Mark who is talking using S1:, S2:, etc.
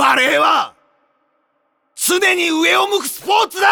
S1: バレーは常に上を向くスポーツだ